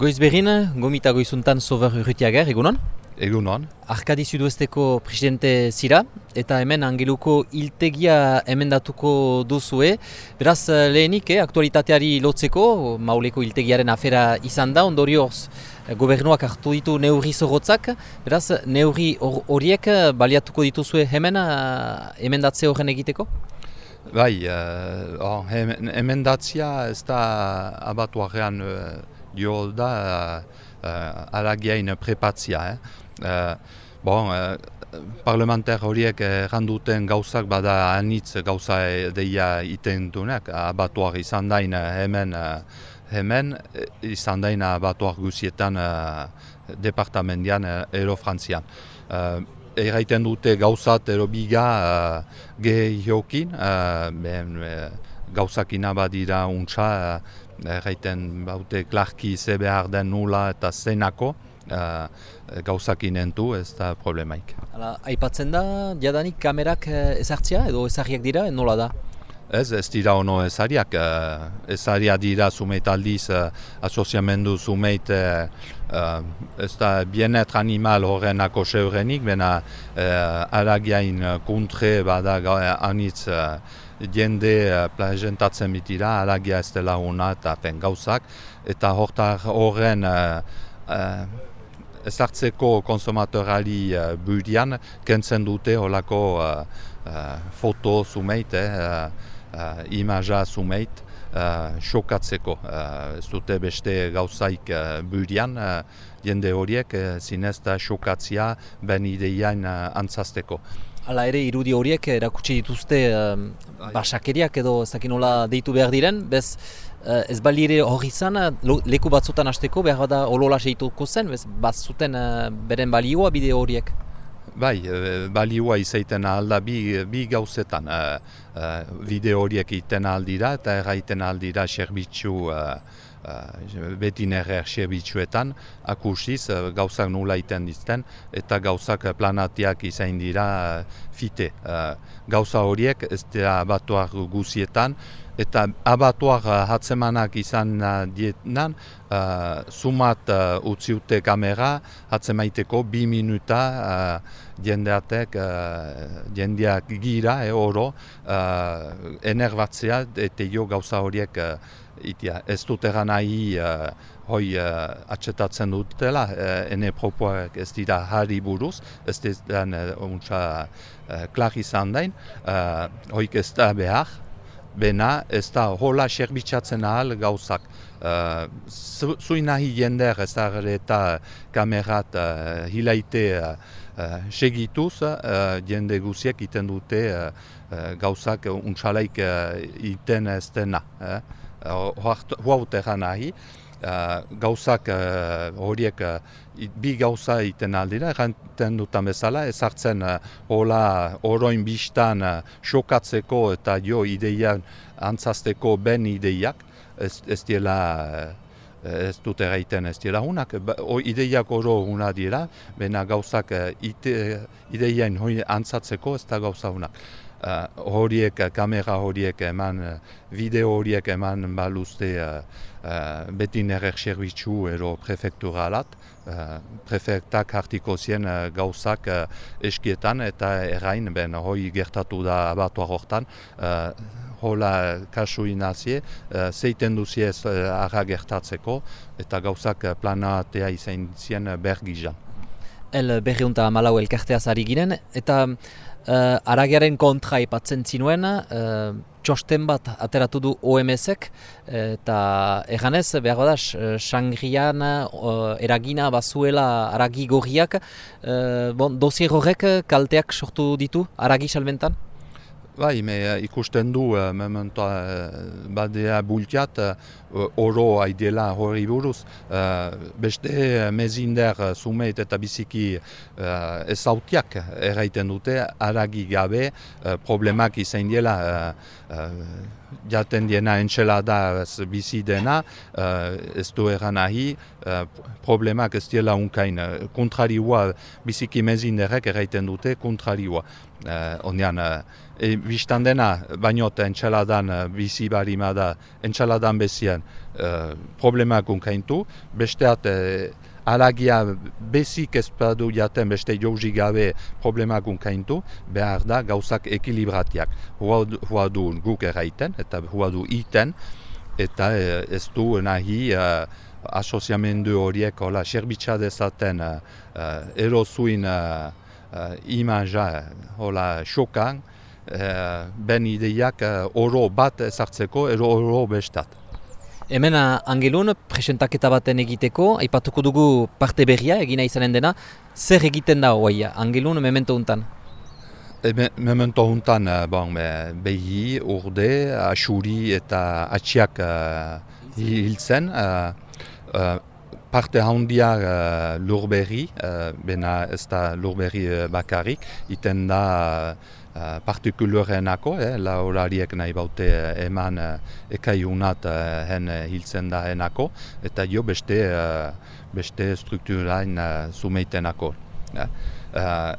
Goiz behin, gomita goizuntan sober urrutiager, egunon? Egunon. Arkadi Sudoesteko presidente zira, eta hemen angeluko iltegia emendatuko duzue. Beraz, lehenik, eh, aktualitateari lotzeko, mauleko iltegiaren afera izan da, ondorioz gobernuak hartu ditu neurri zorrotzak. Beraz, neurri horiek baliatuko dituzue hemen emendatze horren egiteko? Bai, uh, emendatzia ez da abatuarean uh, dio da uh, aragiain prepatzia. Eh? Uh, bon, uh, parlamentar horiek erranduten gauzak bada anitz gauza deia iten duenak, abatuar izan dain hemen, uh, hemen izan dain abatuar guzietan uh, departamendian uh, ero frantzian. Uh, Erraiten dute gauzat ero biga uh, gehiokin, uh, ben, uh, gauzakina badira untsa, uh, erraiten baute klarki ze behar den nula eta zenako, uh, gauzakin entu ez da problemaik. Hala, aipatzen da, jadanik kamerak ezartzia edo ezarriak dira, nola da? Ez, ez dira ono ezariak, ezaria dira zumeit aldiz, asoziamendu zumeit, ez da bienet animal horrenako seurenik, bena aragiain kontre bada anitz jende uh, plazentatzen bitira, aragia ez dela hona eta pen gauzak, eta horren uh, uh, ezartzeko konsumatorali uh, budian, kentzen dute holako uh, uh, foto zumeit, eh, uh, imaja zumeit, uh, xokatzeko. Uh, ez dute beste gauzaik uh, burian, uh, jende horiek uh, zinez da xokatzia ben ideian uh, antzazteko. Hala ere, irudi horiek erakutsi dituzte uh, basakeriak edo ez nola deitu behar diren, bez uh, ez bali ere hori izan, leku batzutan hasteko behar da olola seituko zen, bez bat zuten uh, beren balioa bide horiek. Bai, e, balioa izaiten alda bi, bi gauzetan. bideo e, horiek iten aldira eta erraiten aldira serbitzu uh, uh, beti nerrer serbitzuetan akusiz gauzak nula iten dizten eta gauzak planatiak izain dira fite. gauza horiek ez dira batuak guzietan eta abatuak uh, hatzemanak izan uh, dietnan, uh, sumat uh, utziute kamera hatzemaiteko bi minuta uh, jendeatek, uh, jendeak gira, e, oro, uh, enerbatzea eta jo gauza horiek uh, itia. Ez dut egan nahi uh, hoi uh, atxetatzen dutela, uh, ene propoak ez dira harri buruz, ez dira uh, untsa uh, klar izan dain, uh, hoik ez da behar, bena ez da hola serbitzatzen ahal gauzak. Uh, Zuin nahi jender ez da eta kamerat uh, hilaite uh, uh, segituz, uh, jende guziek iten dute uh, uh, gauzak untsalaik uh, iten ez dena. Eh? Uh, nahi. Uh, gauzak uh, horiek uh, bi gauza iten aldira, erranten dutan bezala, ezartzen uh, hola oroin biztan uh, xokatzeko eta jo ideian antzazteko ben ideiak, ez, ez diela ez dute gaiten ez dira hunak, ba, ideiak oro huna dira, bena gauzak ite, ideian antzatzeko ez da gauza hunak. Uh, horiek, kamera horiek eman, uh, video horiek eman baluzte uh, uh, beti nerer serbitzu ero prefekturalat. Uh, prefektak hartiko zien uh, gauzak uh, eskietan eta errain, ben hoi gertatu da abatuar hortan. Uh, hola kasu inazie, uh, zeiten duziez uh, arra gertatzeko eta gauzak planatea izan zien bergizan. El berriunta malau elkartea zari ginen, eta uh, aragiaren kontra ipatzen zinuen, uh, txosten bat ateratu du OMS-ek, eta eganez, behar badaz, sangrian uh, eragina bazuela aragi gorriak, uh, bon, dosier horrek kalteak sortu ditu aragi salmentan? Bai, me uh, ikusten du, uh, memento uh, badea bultiat, uh, oro haidela hori buruz. Uh, beste uh, mezinder uh, sumeit eta biziki uh, ezautiak erraiten dute, aragi gabe uh, problemak izan dela uh, uh, jaten diena entxelada bizi dena, uh, ez du eran nahi, uh, problemak ez diela unkain. Kontrariua biziki mezinderek erraiten dute kontrariua. Uh, onean, uh, e, biztan dena, baino entxeladan uh, bizi barima da, entxeladan bezien uh, problemak unkaintu, besteat alagia bezik ez badu jaten beste jauzi gabe problemak unkaintu, behar da gauzak ekilibratiak. Hua du guk erraiten eta hua du iten, eta eh, ez du nahi uh, asoziamendu horiek hola serbitza dezaten uh, erozuin uh, imaja hola xokan, uh, ben ideiak uh, oro bat ezartzeko, ero oro bestat. Hemen angelun, presentaketa baten egiteko, aipatuko dugu parte berria egina izanen dena, zer egiten da hoai angelun memento untan? E, me, memento untan, eh, bon, behi, urde, asuri eta atxiak uh, hiltzen. Uh, uh, parte handia uh, lurberri, uh, bena ez da lurberri uh, bakarrik, iten da Uh, partikulorenako, eh, la horariek nahi baute uh, eman uh, ekaiunat uh, hen uh, hiltzen da henako, eta jo beste, uh, beste strukturain uh, zumeitenako. Eh. Uh,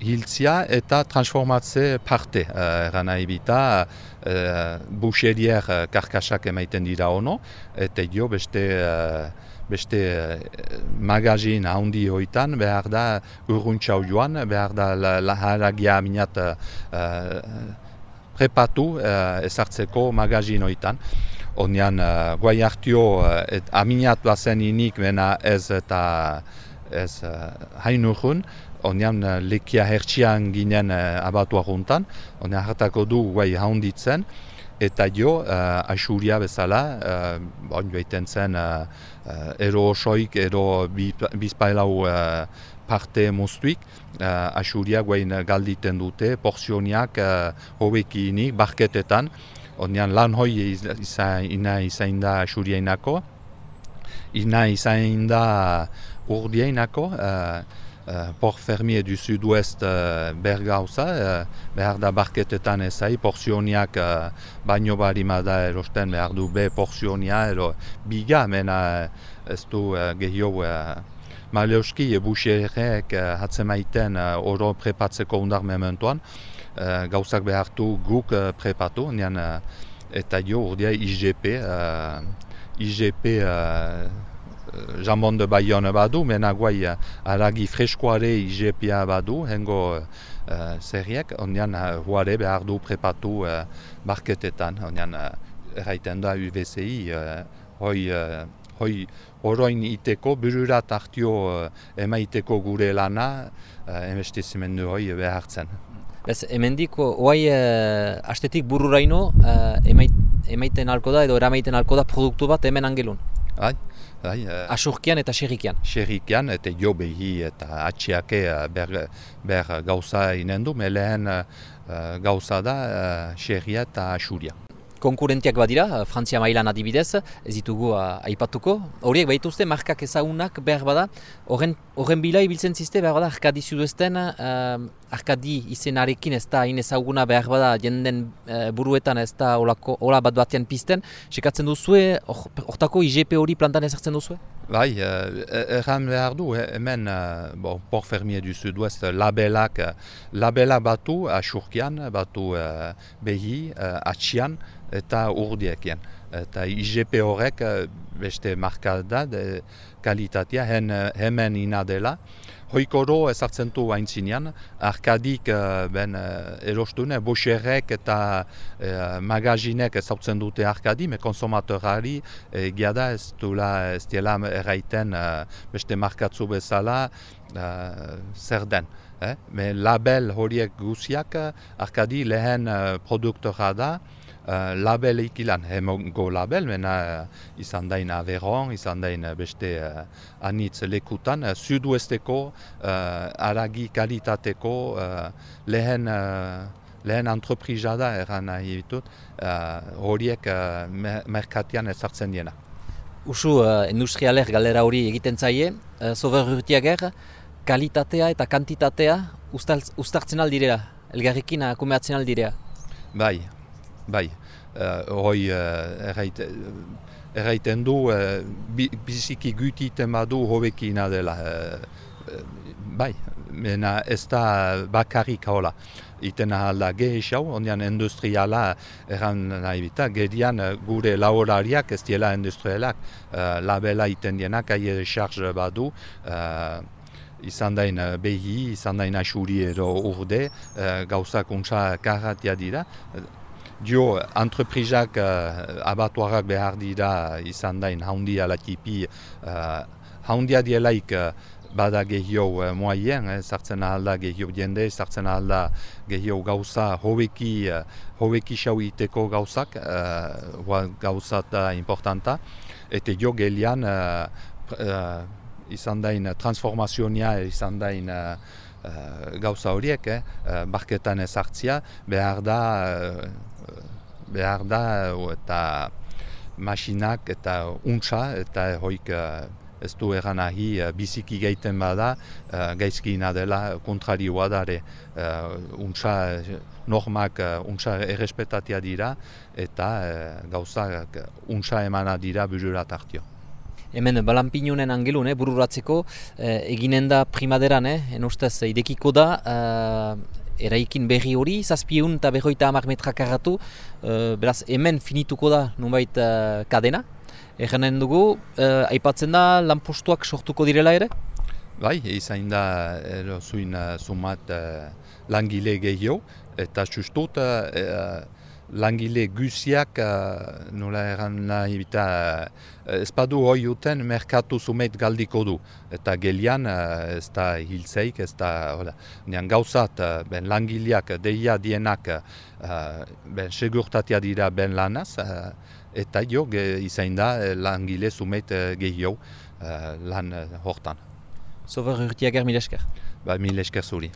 hiltzia eta transformatze parte, uh, eran nahi bita, uh, buxerier uh, karkasak emaiten dira ono, eta jo beste beste uh, magazin handi hoitan, behar da urruntxau joan, behar da laharagia minat uh, prepatu uh, ezartzeko magazin hoitan. Onean, uh, guai hartio, uh, et aminat bazen inik, bena ez eta ez uh, hain urrun, Onean lekia hertsian ginen uh, abatu ahuntan, onean hartako du guai haunditzen, eta jo, uh, asuria bezala, uh, on joiten zen uh, ero osoik, ero bizpailau uh, parte moztuik, uh, asuria guain galditen dute, porzioniak uh, hobekinik, barketetan, onean lan hoi izan, ina da asuria inako, ina izain da urdia inako, uh, uh, Port Fermier du Sud-Ouest uh, bergauza, uh, behar da barketetan ezai, porzioniak baino barima da erosten behar du be porzionia, ero biga, mena ez du uh, Maleuski ebuxerek uh, hatzen maiten uh, oro prepatzeko undar mementuan, uh, gauzak behartu guk prepatu, nian, eta jo urdia IGP, IGP jambon de Bayonne badu, mena guai uh, aragi freskoare IGPA badu, hengo uh, zerriek, ondian uh, huare behar du prepatu uh, barketetan, ondian uh, erraiten da UVCI, uh, hoi, uh, hoi oroin iteko, bururat hartio uh, emaiteko gure lana, uh, emestizimendu hoi behartzen. Ez, emendiko, oai uh, astetik bururaino uh, emait, emaiten alko da edo eramaiten alko da produktu bat hemen angelun? Bai, bai. Uh, Asurkian eta xerrikian. Xerrikian eta jo behi eta atxiake uh, ber, ber gauza inendu, meleen uh, gauza da uh, xerria eta asuria konkurentiak badira, eh, Frantzia mailan adibidez, ez ditugu aipatuko. Horiek baituzte markak ezagunak behar bada, horren, horren bila ibiltzen ziste behar bada, arkadi zuduesten, uh, arkadi izenarekin ez da hain ezaguna behar bada jenden uh, buruetan ez da olako, ola bat batean pizten, sekatzen duzue, hortako IGP hori plantan ezartzen duzue? Bai, erran behar du, hemen uh, bon, Port Fermier du Sud-Ouest labelak, labelak batu asurkian, batu uh, behi, uh, atxian, eta urdiekien. Eta IGP horrek beste marka da, de, kalitatea, hen, hemen ina dela. Hoikoro ezartzen du hain zinean, arkadik ben erostune, boxerrek eta e, magazinek ezautzen dute arkadi, me konsomatorari e, giada ez duela ez dela erraiten beste markatzu bezala zer den. Eh? Me label horiek guziak arkadi lehen produktora da, uh, label ikilan, hemongo label, mena uh, izan dain Averon, izan dain uh, beste uh, anitz lekutan, uh, suduesteko, uh, aragi kalitateko, uh, lehen, uh, lehen antropriza da, eran nahi ditut, horiek uh, merkatian ezartzen diena. Usu uh, industrialer galera hori egiten zaie, uh, sober urtiager, kalitatea eta kantitatea ustartzen aldirea, elgarrikin akumeatzen aldirea? Bai, bai. hoi erraiten du biziki gutiten badu hobekina dela. Bai, mena ez da bakarrik hola. Iten ahala gehiago, ondian industriala erran nahi bita, gedian gure laborariak ez diela industrialak, labela iten dienak, aie charge badu, izan dain behi, izan dain asuri edo urde, uh, gauzak untsa karratia dira. Dio, entreprizak uh, abatuarak behar dira izan dain haundia latipi, uh, haundia dielaik uh, bada gehio uh, moaien, eh, sartzen ahalda gehio jende, sartzen ahalda gehio gauza hobeki, uh, hobeki iteko gauzak, uh, gauza da importanta, eta jo gelian uh, uh, izan dain transformazionia izan dain uh, gauza horiek, eh, barketan ezartzia, behar da, uh, behar da, eta masinak eta untsa, eta hoik ez du eran ahi biziki geiten bada, uh, gaizki dela kontrarioa dare, untsa normak untsa errespetatia dira, eta gauzak untsa emana dira bururat hartio hemen balanpinunen angelun, eh, bururatzeko, eh, eginen da primaderan, eh, en ustez, idekiko da, eh, eraikin berri hori, zazpieun eta berroita amak metrak arratu, eh, beraz, hemen finituko da, nunbait, eh, kadena. Egenen dugu, eh, aipatzen da, lanpostuak sortuko direla ere? Bai, izan da, erozuin uh, sumat uh, langile gehiago, eta sustut, uh, langile guziak uh, nola erran nahi bita uh, ez badu hoi uten merkatu zumet galdiko du. Eta gelian uh, ez da hilzeik ez da hola, nian gauzat uh, ben langileak deia dienak uh, ben segurtatia dira ben lanaz uh, eta jo ge, izain da langile zumet uh, gehio uh, lan uh, hortan. Zover urtiager mil esker? Ba mil esker zuri